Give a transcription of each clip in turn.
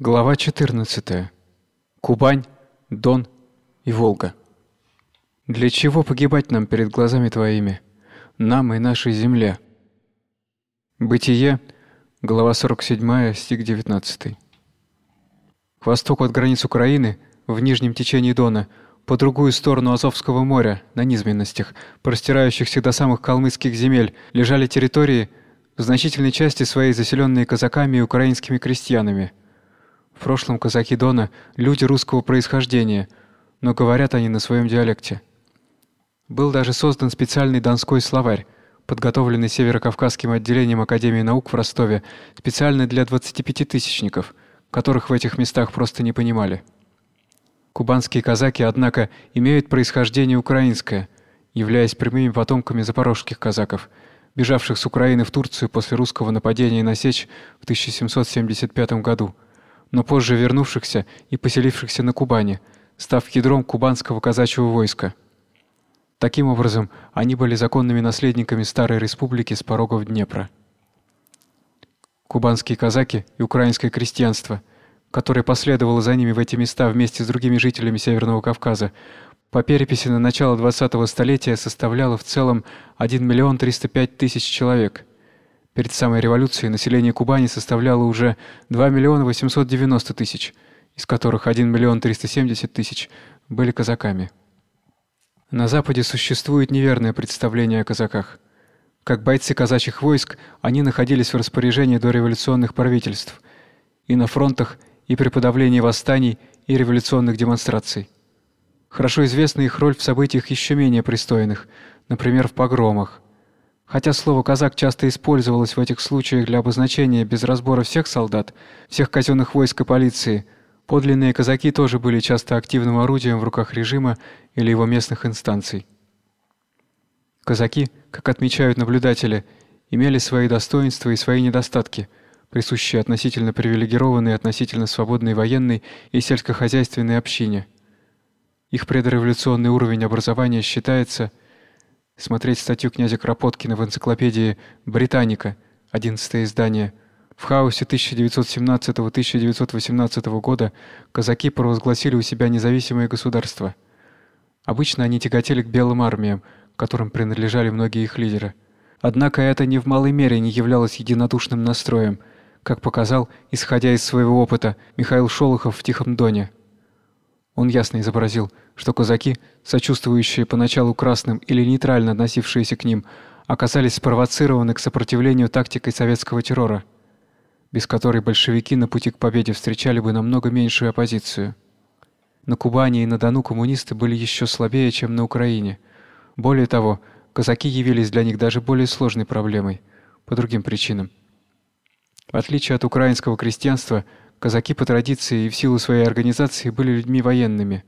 Глава 14. Кубань, Дон и Волга. Для чего погибать нам перед глазами твоими, нам и нашей земле? Бытие, глава 47, стих 19. К востоку от границ Украины, в нижнем течении Дона, по другую сторону Азовского моря, на низменностях, простирающихся до самых калмыцких земель, лежали территории, в значительной части своей заселенные казаками и украинскими крестьянами – в прошлом казаки Дона – люди русского происхождения, но говорят они на своем диалекте. Был даже создан специальный донской словарь, подготовленный Северокавказским отделением Академии наук в Ростове специально для 25-тысячников, которых в этих местах просто не понимали. Кубанские казаки, однако, имеют происхождение украинское, являясь прямыми потомками запорожских казаков, бежавших с Украины в Турцию после русского нападения на Сечь в 1775 году – но позже вернувшихся и поселившихся на Кубани, став ядром кубанского казачьего войска. Таким образом, они были законными наследниками старой республики с порогов Днепра. Кубанские казаки и украинское крестьянство, которое последовало за ними в эти места вместе с другими жителями Северного Кавказа, по переписи на начало 20-го столетия составляло в целом 1 миллион 305 тысяч человек – Перед самой революцией население Кубани составляло уже 2 миллиона 890 тысяч, из которых 1 миллион 370 тысяч были казаками. На Западе существует неверное представление о казаках. Как бойцы казачьих войск, они находились в распоряжении дореволюционных правительств и на фронтах, и при подавлении восстаний и революционных демонстраций. Хорошо известна их роль в событиях еще менее пристойных, например, в погромах – Хотя слово «казак» часто использовалось в этих случаях для обозначения без разбора всех солдат, всех казенных войск и полиции, подлинные казаки тоже были часто активным орудием в руках режима или его местных инстанций. Казаки, как отмечают наблюдатели, имели свои достоинства и свои недостатки, присущие относительно привилегированной относительно свободной военной и сельскохозяйственной общине. Их предреволюционный уровень образования считается – смотреть статью князя Кропоткина в энциклопедии «Британика», 11 издание. В хаосе 1917-1918 года казаки провозгласили у себя независимое государство. Обычно они тяготели к белым армиям, которым принадлежали многие их лидеры. Однако это ни в малой мере не являлось единодушным настроем, как показал, исходя из своего опыта, Михаил Шолохов в Тихом Доне. Он ясно изобразил, что казаки, сочувствующие поначалу красным или нейтрально относившиеся к ним, оказались спровоцированы к сопротивлению тактикой советского террора, без которой большевики на пути к победе встречали бы намного меньшую оппозицию. На Кубани и на Дону коммунисты были еще слабее, чем на Украине. Более того, казаки явились для них даже более сложной проблемой по другим причинам. В отличие от украинского крестьянства, Казаки по традиции и в силу своей организации были людьми военными.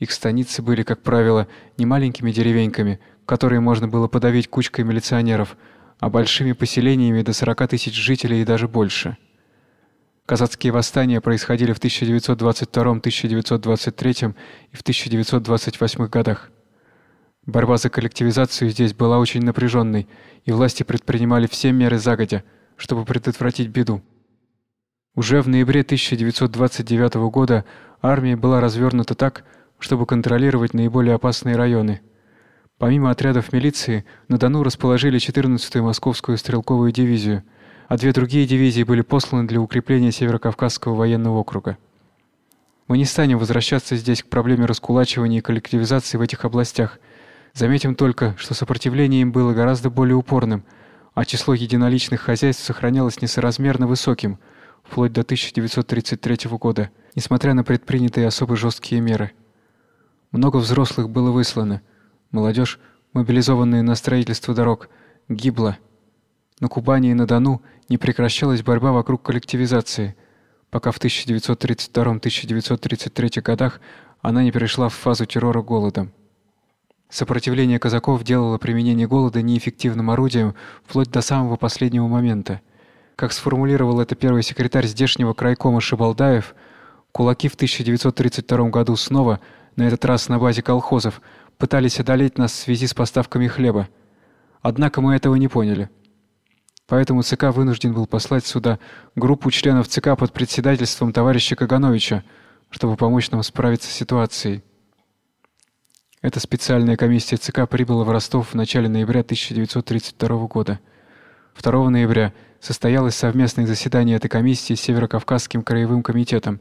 Их станицы были, как правило, не маленькими деревеньками, которые можно было подавить кучкой милиционеров, а большими поселениями до 40 тысяч жителей и даже больше. Казацкие восстания происходили в 1922, 1923 и в 1928 годах. Борьба за коллективизацию здесь была очень напряженной, и власти предпринимали все меры загодя, чтобы предотвратить беду. Уже в ноябре 1929 года армия была развернута так, чтобы контролировать наиболее опасные районы. Помимо отрядов милиции, на Дону расположили 14-ю Московскую стрелковую дивизию, а две другие дивизии были посланы для укрепления Северокавказского военного округа. Мы не станем возвращаться здесь к проблеме раскулачивания и коллективизации в этих областях. Заметим только, что сопротивление им было гораздо более упорным, а число единоличных хозяйств сохранялось несоразмерно высоким – вплоть до 1933 года, несмотря на предпринятые особо жесткие меры. Много взрослых было выслано. Молодежь, мобилизованная на строительство дорог, гибла. На Кубани и на Дону не прекращалась борьба вокруг коллективизации, пока в 1932-1933 годах она не перешла в фазу террора голодом. Сопротивление казаков делало применение голода неэффективным орудием вплоть до самого последнего момента – как сформулировал это первый секретарь здешнего крайкома Шибалдаев, кулаки в 1932 году снова, на этот раз на базе колхозов, пытались одолеть нас в связи с поставками хлеба. Однако мы этого не поняли. Поэтому ЦК вынужден был послать сюда группу членов ЦК под председательством товарища Кагановича, чтобы помочь нам справиться с ситуацией. Эта специальная комиссия ЦК прибыла в Ростов в начале ноября 1932 года. 2 ноября состоялось совместное заседание этой комиссии с Северокавказским краевым комитетом,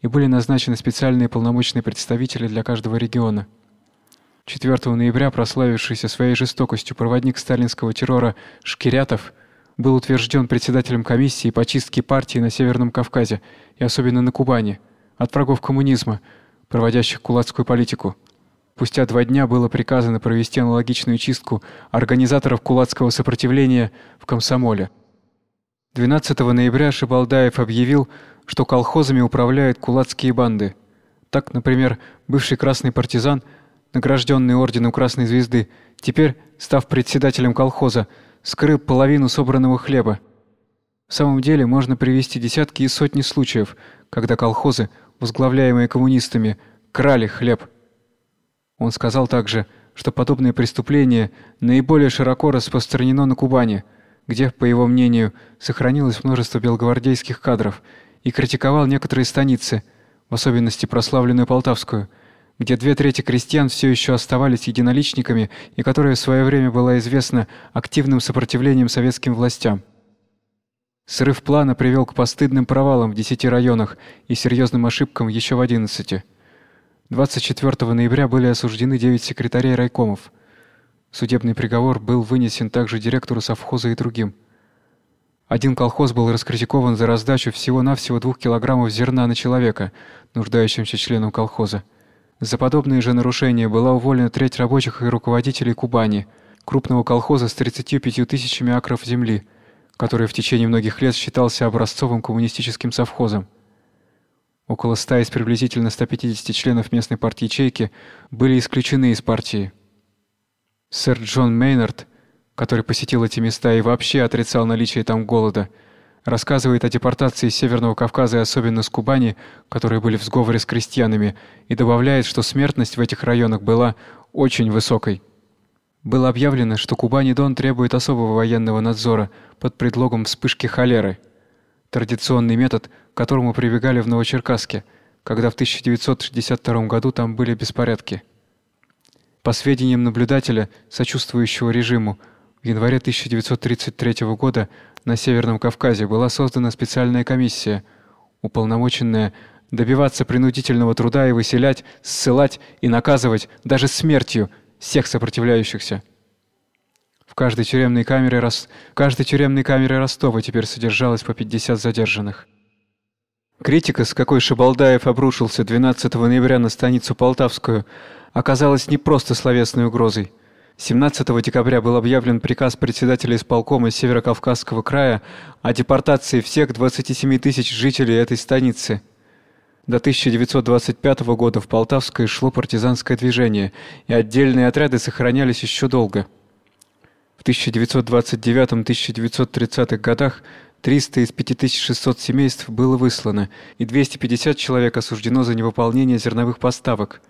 и были назначены специальные полномочные представители для каждого региона. 4 ноября прославившийся своей жестокостью проводник сталинского террора Шкирятов был утвержден председателем комиссии по чистке партии на Северном Кавказе и особенно на Кубани от врагов коммунизма, проводящих кулацкую политику. Спустя два дня было приказано провести аналогичную чистку организаторов кулацкого сопротивления в Комсомоле. 12 ноября Шибалдаев объявил, что колхозами управляют кулацкие банды. Так, например, бывший красный партизан, награжденный орденом Красной звезды, теперь, став председателем колхоза, скрыл половину собранного хлеба. В самом деле можно привести десятки и сотни случаев, когда колхозы, возглавляемые коммунистами, крали хлеб. Он сказал также, что подобное преступление наиболее широко распространено на Кубани, где, по его мнению, сохранилось множество белогвардейских кадров, и критиковал некоторые станицы, в особенности прославленную Полтавскую – где две трети крестьян все еще оставались единоличниками и которая в свое время была известна активным сопротивлением советским властям. Срыв плана привел к постыдным провалам в 10 районах и серьезным ошибкам еще в 11. 24 ноября были осуждены 9 секретарей райкомов. Судебный приговор был вынесен также директору совхоза и другим. Один колхоз был раскритикован за раздачу всего-навсего двух килограммов зерна на человека, нуждающимся членом колхоза. За подобные же нарушения была уволена треть рабочих и руководителей Кубани, крупного колхоза с 35 тысячами акров земли, который в течение многих лет считался образцовым коммунистическим совхозом. Около 100 из приблизительно 150 членов местной партии ячейки были исключены из партии. Сэр Джон Мейнард, который посетил эти места и вообще отрицал наличие там голода, рассказывает о депортации с Северного Кавказа и особенно с Кубани, которые были в сговоре с крестьянами, и добавляет, что смертность в этих районах была очень высокой. Было объявлено, что Кубани-Дон требует особого военного надзора под предлогом вспышки холеры. Традиционный метод, к которому прибегали в Новочеркасске, когда в 1962 году там были беспорядки. По сведениям наблюдателя, сочувствующего режиму, в январе 1933 года на Северном Кавказе была создана специальная комиссия, уполномоченная добиваться принудительного труда и выселять, ссылать и наказывать даже смертью всех сопротивляющихся. В каждой тюремной камере в каждой тюремной камере Ростова теперь содержалось по 50 задержанных. Критика, с какой Шабалдаев обрушился 12 ноября на станицу Полтавскую, оказалась не просто словесной угрозой. 17 декабря был объявлен приказ председателя исполкома Северокавказского края о депортации всех 27 тысяч жителей этой станицы. До 1925 года в Полтавской шло партизанское движение, и отдельные отряды сохранялись еще долго. В 1929-1930 годах 300 из 5600 семейств было выслано, и 250 человек осуждено за невыполнение зерновых поставок.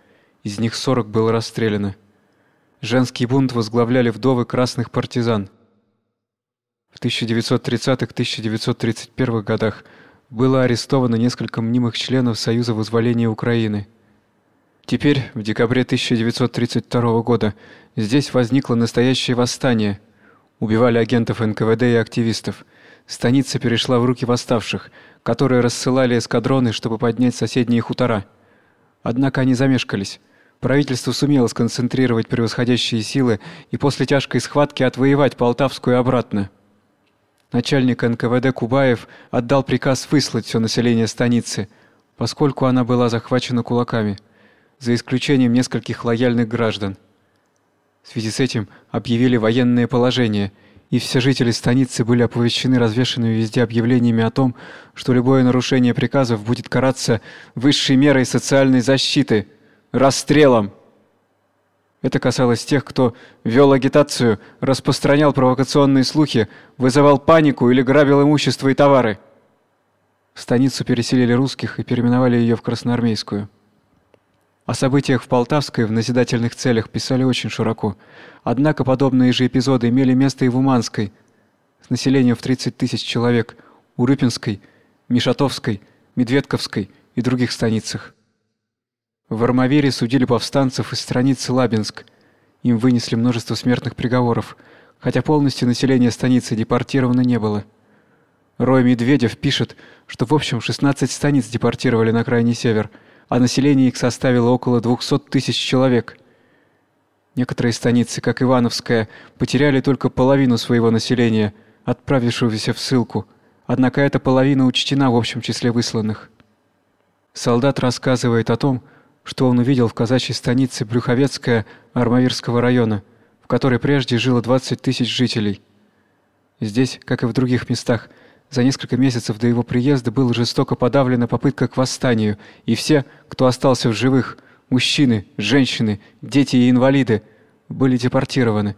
Из них 40 было расстреляно. Женский бунт возглавляли вдовы красных партизан. В 1930-1931 годах было арестовано несколько мнимых членов Союза вызволения Украины. Теперь, в декабре 1932 года, здесь возникло настоящее восстание. Убивали агентов НКВД и активистов. Станица перешла в руки восставших, которые рассылали эскадроны, чтобы поднять соседние хутора. Однако они замешкались. Правительство сумело сконцентрировать превосходящие силы и после тяжкой схватки отвоевать Полтавскую обратно. Начальник НКВД Кубаев отдал приказ выслать все население станицы, поскольку она была захвачена кулаками, за исключением нескольких лояльных граждан. В связи с этим объявили военное положение, и все жители станицы были оповещены развешанными везде объявлениями о том, что любое нарушение приказов будет караться высшей мерой социальной защиты – расстрелом. Это касалось тех, кто вел агитацию, распространял провокационные слухи, вызывал панику или грабил имущество и товары. В станицу переселили русских и переименовали ее в Красноармейскую. О событиях в Полтавской в назидательных целях писали очень широко. Однако подобные же эпизоды имели место и в Уманской. с населением в 30 тысяч человек, у Рыпинской, Мишатовской, Медведковской и других станицах. В Армавире судили повстанцев из станицы Лабинск. Им вынесли множество смертных приговоров, хотя полностью население станицы депортировано не было. Рой Медведев пишет, что в общем 16 станиц депортировали на крайний север, а население их составило около 200 тысяч человек. Некоторые станицы, как Ивановская, потеряли только половину своего населения, отправившегося в ссылку. Однако эта половина учтена в общем числе высланных. Солдат рассказывает о том, что он увидел в казачьей станице Брюховецкая Армавирского района, в которой прежде жило 20 тысяч жителей. Здесь, как и в других местах, за несколько месяцев до его приезда была жестоко подавлена попытка к восстанию, и все, кто остался в живых, мужчины, женщины, дети и инвалиды, были депортированы,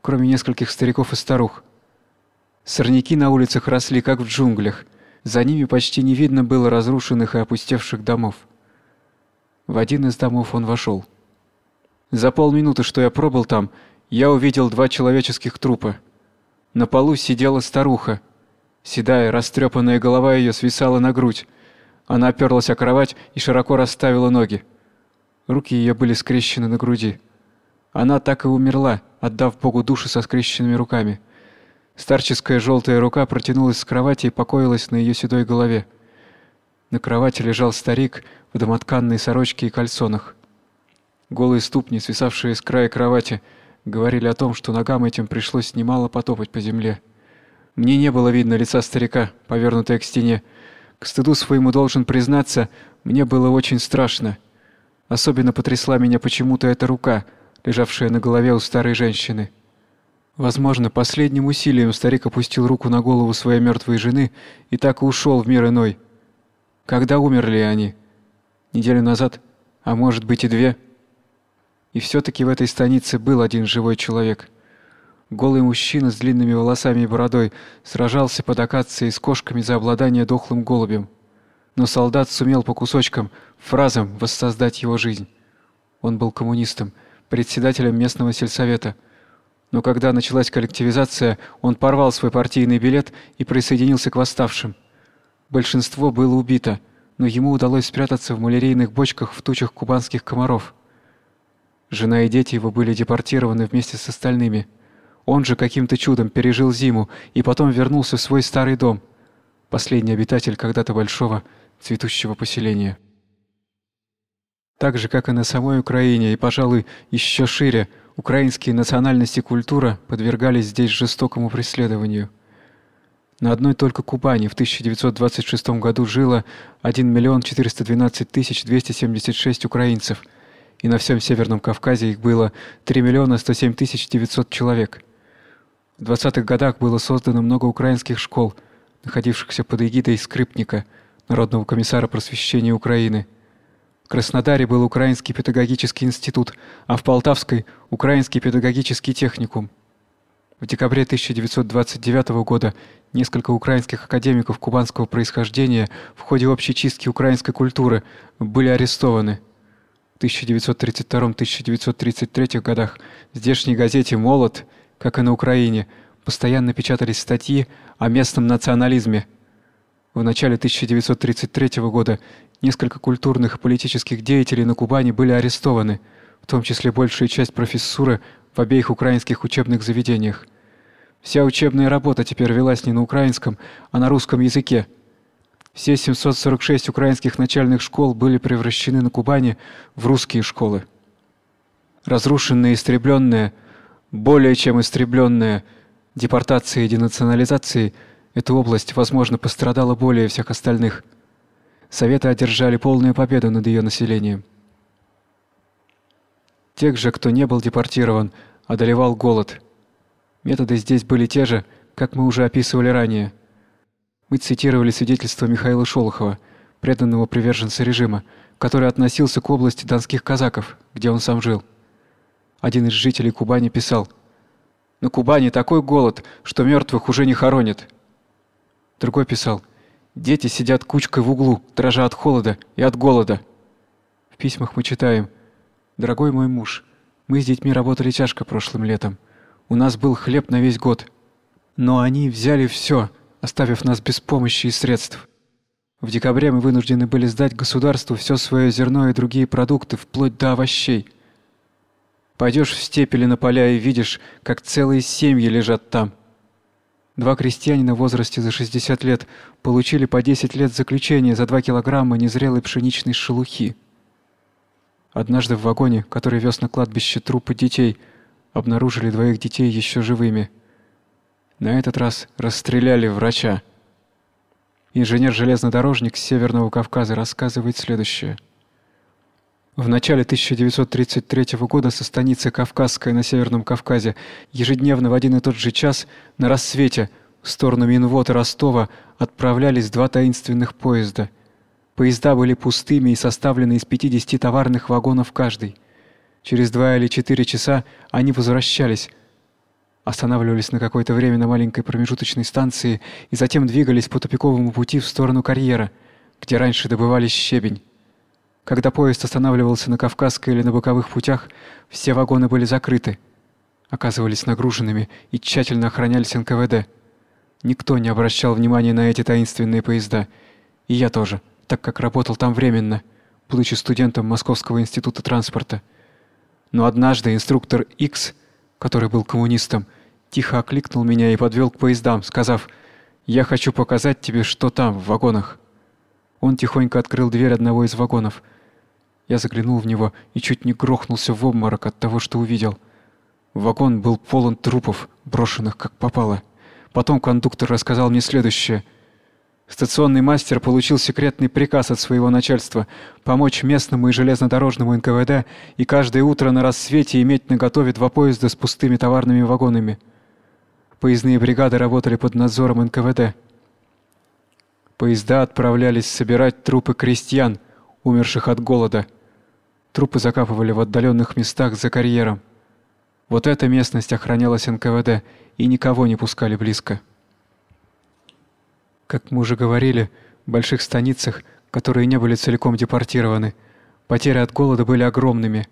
кроме нескольких стариков и старух. Сорняки на улицах росли как в джунглях. За ними почти не видно было разрушенных и опустевших домов. В один из домов он вошел. За полминуты, что я пробыл там, я увидел два человеческих трупа. На полу сидела старуха, Седая, растрепанная голова ее свисала на грудь. Она оперлась о кровать и широко расставила ноги. Руки ее были скрещены на груди. Она так и умерла, отдав Богу душу со скрещенными руками. Старческая желтая рука протянулась с кровати и покоилась на ее седой голове. На кровати лежал старик в домотканной сорочке и кальсонах. Голые ступни, свисавшие с края кровати, говорили о том, что ногам этим пришлось немало потопать по земле. Мне не было видно лица старика, повернутое к стене. К стыду своему должен признаться, мне было очень страшно. Особенно потрясла меня почему-то эта рука, лежавшая на голове у старой женщины. Возможно, последним усилием старик опустил руку на голову своей мертвой жены и так и ушел в мир иной. Когда умерли они? Неделю назад, а может быть и две. И все таки в этой станице был один живой человек. Голый мужчина с длинными волосами и бородой сражался под акацией с кошками за обладание дохлым голубем. Но солдат сумел по кусочкам, фразам воссоздать его жизнь. Он был коммунистом, председателем местного сельсовета. Но когда началась коллективизация, он порвал свой партийный билет и присоединился к восставшим. Большинство было убито, но ему удалось спрятаться в малярийных бочках в тучах кубанских комаров. Жена и дети его были депортированы вместе с остальными. Он же каким-то чудом пережил зиму и потом вернулся в свой старый дом, последний обитатель когда-то большого цветущего поселения. Так же, как и на самой Украине, и, пожалуй, еще шире, украинские национальности и культура подвергались здесь жестокому преследованию. На одной только Кубани в 1926 году жило 1 миллион 412 тысяч 276 украинцев, и на всем Северном Кавказе их было 3 миллиона 107 тысяч 900 человек. В 20-х годах было создано много украинских школ, находившихся под эгидой скрипника, Народного комиссара просвещения Украины. В Краснодаре был Украинский педагогический институт, а в Полтавской Украинский педагогический техникум. В декабре 1929 года несколько украинских академиков кубанского происхождения в ходе общей чистки украинской культуры были арестованы. В 1932-1933 годах в здешней газете Молот как и на Украине, постоянно печатались статьи о местном национализме. В начале 1933 года несколько культурных и политических деятелей на Кубани были арестованы, в том числе большая часть профессуры в обеих украинских учебных заведениях. Вся учебная работа теперь велась не на украинском, а на русском языке. Все 746 украинских начальных школ были превращены на Кубани в русские школы. Разрушенные и истребленные – более чем истребленная депортацией и денационализацией, эта область, возможно, пострадала более всех остальных. Советы одержали полную победу над ее населением. Тех же, кто не был депортирован, одолевал голод. Методы здесь были те же, как мы уже описывали ранее. Мы цитировали свидетельство Михаила Шолохова, преданного приверженца режима, который относился к области донских казаков, где он сам жил. Один из жителей Кубани писал: "На Кубани такой голод, что мертвых уже не хоронят". Другой писал: "Дети сидят кучкой в углу, дрожа от холода и от голода". В письмах мы читаем: "Дорогой мой муж, мы с детьми работали тяжко прошлым летом. У нас был хлеб на весь год. Но они взяли все, оставив нас без помощи и средств. В декабре мы вынуждены были сдать государству все свое зерно и другие продукты, вплоть до овощей. Пойдешь в степь или на поля и видишь, как целые семьи лежат там. Два крестьянина в возрасте за 60 лет получили по 10 лет заключения за 2 килограмма незрелой пшеничной шелухи. Однажды в вагоне, который вез на кладбище трупы детей, обнаружили двоих детей еще живыми. На этот раз расстреляли врача. Инженер-железнодорожник с Северного Кавказа рассказывает следующее. В начале 1933 года со станицы Кавказской на Северном Кавказе ежедневно в один и тот же час на рассвете в сторону Минвода Ростова отправлялись два таинственных поезда. Поезда были пустыми и составлены из 50 товарных вагонов каждый. Через два или четыре часа они возвращались, останавливались на какое-то время на маленькой промежуточной станции и затем двигались по тупиковому пути в сторону карьера, где раньше добывали щебень. Когда поезд останавливался на Кавказской или на боковых путях, все вагоны были закрыты, оказывались нагруженными и тщательно охранялись НКВД. Никто не обращал внимания на эти таинственные поезда, и я тоже, так как работал там временно, будучи студентом Московского института транспорта. Но однажды инструктор X, который был коммунистом, тихо окликнул меня и подвел к поездам, сказав: "Я хочу показать тебе, что там в вагонах". Он тихонько открыл дверь одного из вагонов. Я заглянул в него и чуть не грохнулся в обморок от того, что увидел. Вагон был полон трупов, брошенных как попало. Потом кондуктор рассказал мне следующее: Стационный мастер получил секретный приказ от своего начальства помочь местному и железнодорожному НКВД и каждое утро на рассвете иметь наготове два поезда с пустыми товарными вагонами. Поездные бригады работали под надзором НКВД. Поезда отправлялись собирать трупы крестьян, умерших от голода. Трупы закапывали в отдаленных местах за карьером. Вот эта местность охранялась НКВД, и никого не пускали близко. Как мы уже говорили, в больших станицах, которые не были целиком депортированы, потери от голода были огромными.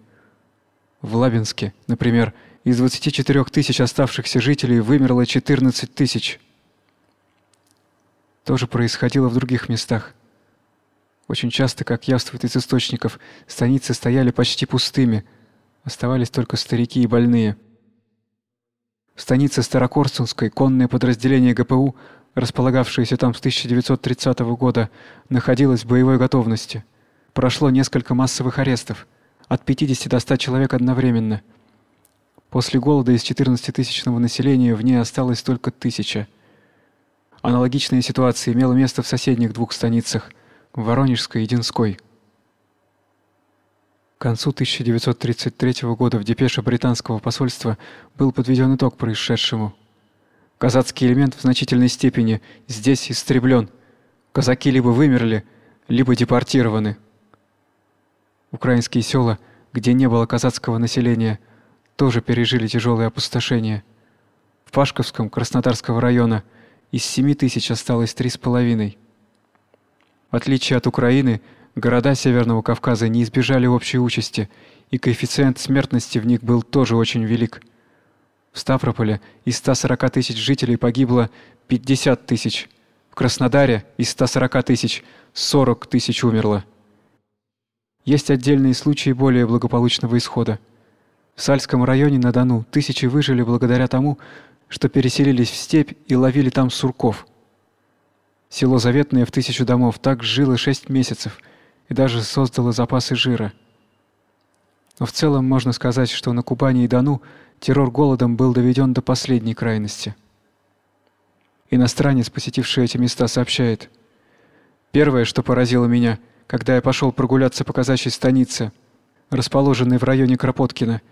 В Лабинске, например, из 24 тысяч оставшихся жителей вымерло 14 тысяч. То же происходило в других местах. Очень часто, как явствует из источников, станицы стояли почти пустыми, оставались только старики и больные. В станице Старокорсунской конное подразделение ГПУ располагавшееся там с 1930 года, находилось в боевой готовности. Прошло несколько массовых арестов, от 50 до 100 человек одновременно. После голода из 14-тысячного населения в ней осталось только тысяча. Аналогичная ситуация имела место в соседних двух станицах Воронежской и Динской. К концу 1933 года в депеше британского посольства был подведен итог происшедшему. Казацкий элемент в значительной степени здесь истреблен. Казаки либо вымерли, либо депортированы. Украинские села, где не было казацкого населения, тоже пережили тяжелое опустошение. В Пашковском Краснодарского района из 7 тысяч осталось три с половиной. В отличие от Украины, города Северного Кавказа не избежали общей участи, и коэффициент смертности в них был тоже очень велик. В Ставрополе из 140 тысяч жителей погибло 50 тысяч. В Краснодаре из 140 тысяч 40 тысяч умерло. Есть отдельные случаи более благополучного исхода. В Сальском районе на Дону тысячи выжили благодаря тому, что переселились в степь и ловили там сурков. Село Заветное в тысячу домов так жило шесть месяцев и даже создало запасы жира. Но в целом можно сказать, что на Кубани и Дону террор голодом был доведен до последней крайности. Иностранец, посетивший эти места, сообщает: Первое, что поразило меня, когда я пошел прогуляться по казачьей станице, расположенной в районе Кропоткина,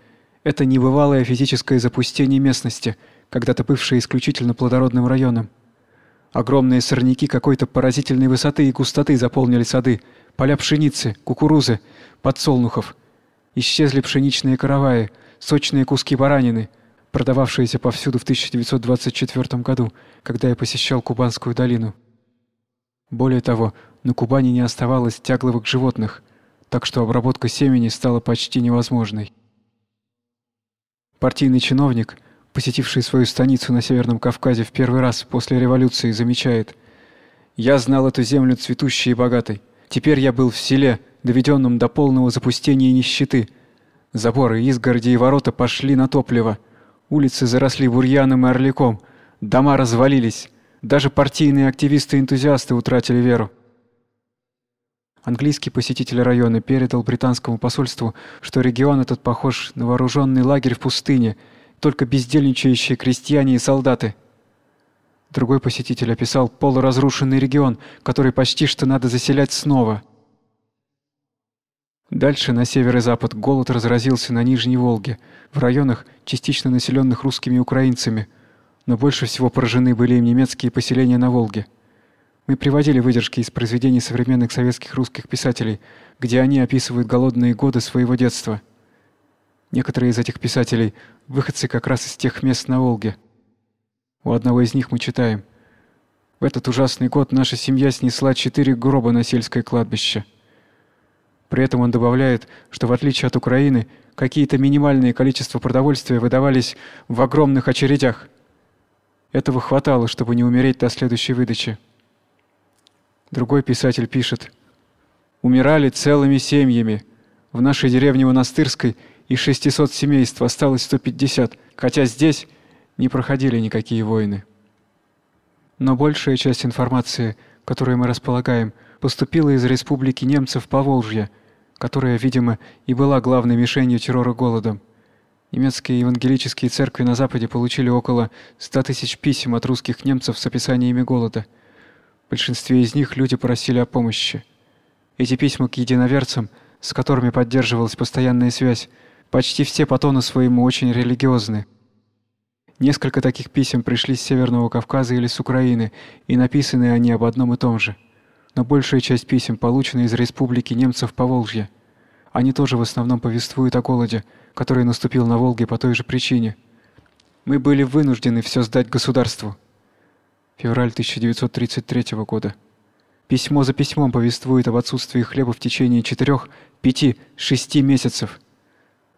это небывалое физическое запустение местности, когда-то бывшей исключительно плодородным районом. Огромные сорняки какой-то поразительной высоты и густоты заполнили сады, поля пшеницы, кукурузы, подсолнухов. Исчезли пшеничные караваи, сочные куски баранины, продававшиеся повсюду в 1924 году, когда я посещал Кубанскую долину. Более того, на Кубани не оставалось тягловых животных, так что обработка семени стала почти невозможной. Партийный чиновник, посетивший свою станицу на Северном Кавказе в первый раз после революции, замечает: "Я знал эту землю цветущей и богатой. Теперь я был в селе, доведенном до полного запустения и нищеты. Заборы, изгороди и ворота пошли на топливо. Улицы заросли бурьяном и орликом, дома развалились. Даже партийные активисты-энтузиасты утратили веру. Английский посетитель района передал британскому посольству, что регион этот похож на вооруженный лагерь в пустыне, только бездельничающие крестьяне и солдаты. Другой посетитель описал полуразрушенный регион, который почти что надо заселять снова. Дальше на север и запад голод разразился на Нижней Волге, в районах, частично населенных русскими и украинцами, но больше всего поражены были им немецкие поселения на Волге. Мы приводили выдержки из произведений современных советских русских писателей, где они описывают голодные годы своего детства. Некоторые из этих писателей выходцы как раз из тех мест на Волге. У одного из них мы читаем: В этот ужасный год наша семья снесла четыре гроба на сельское кладбище. При этом он добавляет, что в отличие от Украины, какие-то минимальные количества продовольствия выдавались в огромных очередях. Этого хватало, чтобы не умереть до следующей выдачи. Другой писатель пишет: Умирали целыми семьями. В нашей деревне Монастырской из 600 семейств осталось 150, хотя здесь не проходили никакие войны. Но большая часть информации, которой мы располагаем, поступила из республики немцев Поволжья, которая, видимо, и была главной мишенью террора голодом. Немецкие евангелические церкви на западе получили около 100 тысяч писем от русских немцев с описаниями голода – большинстве из них люди просили о помощи. Эти письма к единоверцам, с которыми поддерживалась постоянная связь, почти все по своему очень религиозны. Несколько таких писем пришли с Северного Кавказа или с Украины, и написаны они об одном и том же. Но большая часть писем получена из республики немцев Поволжья. Они тоже в основном повествуют о голоде, который наступил на Волге по той же причине. Мы были вынуждены все сдать государству. Февраль 1933 года. Письмо за письмом повествует об отсутствии хлеба в течение четырех, пяти, шести месяцев.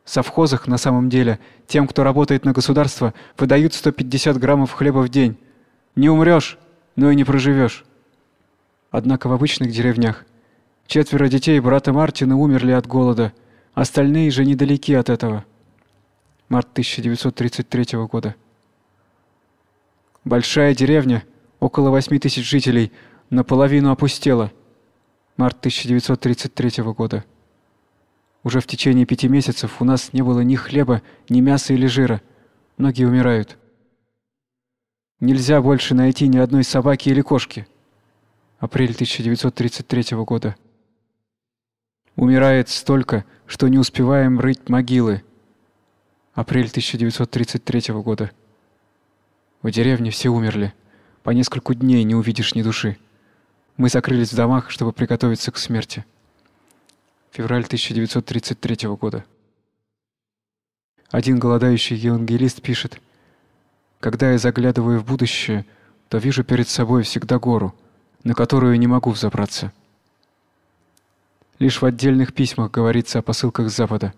Совхозах на самом деле тем, кто работает на государство, выдают 150 граммов хлеба в день. Не умрёшь, но и не проживёшь. Однако в обычных деревнях четверо детей брата Мартина умерли от голода, остальные же недалеки от этого. Март 1933 года. Большая деревня, около 8 тысяч жителей, наполовину опустела. Март 1933 года. Уже в течение пяти месяцев у нас не было ни хлеба, ни мяса или жира. Многие умирают. Нельзя больше найти ни одной собаки или кошки. Апрель 1933 года. Умирает столько, что не успеваем рыть могилы. Апрель 1933 года. В деревне все умерли. По нескольку дней не увидишь ни души. Мы закрылись в домах, чтобы приготовиться к смерти. Февраль 1933 года. Один голодающий евангелист пишет: "Когда я заглядываю в будущее, то вижу перед собой всегда гору, на которую не могу взобраться". Лишь в отдельных письмах говорится о посылках с запада.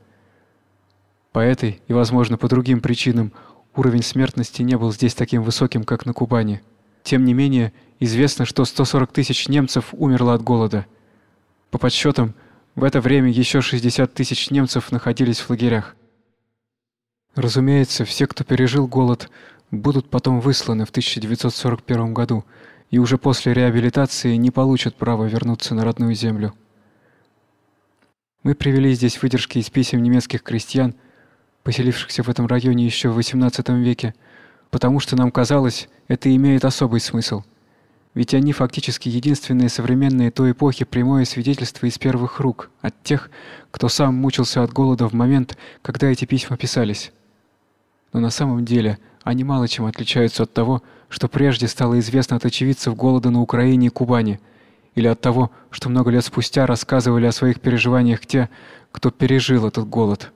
По этой и, возможно, по другим причинам Уровень смертности не был здесь таким высоким, как на Кубани. Тем не менее, известно, что 140 тысяч немцев умерло от голода. По подсчетам, в это время еще 60 тысяч немцев находились в лагерях. Разумеется, все, кто пережил голод, будут потом высланы в 1941 году и уже после реабилитации не получат права вернуться на родную землю. Мы привели здесь выдержки из писем немецких крестьян, поселившихся в этом районе еще в XVIII веке, потому что нам казалось, это имеет особый смысл. Ведь они фактически единственные современные той эпохи прямое свидетельство из первых рук от тех, кто сам мучился от голода в момент, когда эти письма писались. Но на самом деле они мало чем отличаются от того, что прежде стало известно от очевидцев голода на Украине и Кубани, или от того, что много лет спустя рассказывали о своих переживаниях те, кто пережил этот голод.